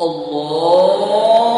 الله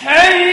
Hey!